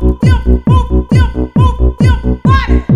you, move, you, move, you body.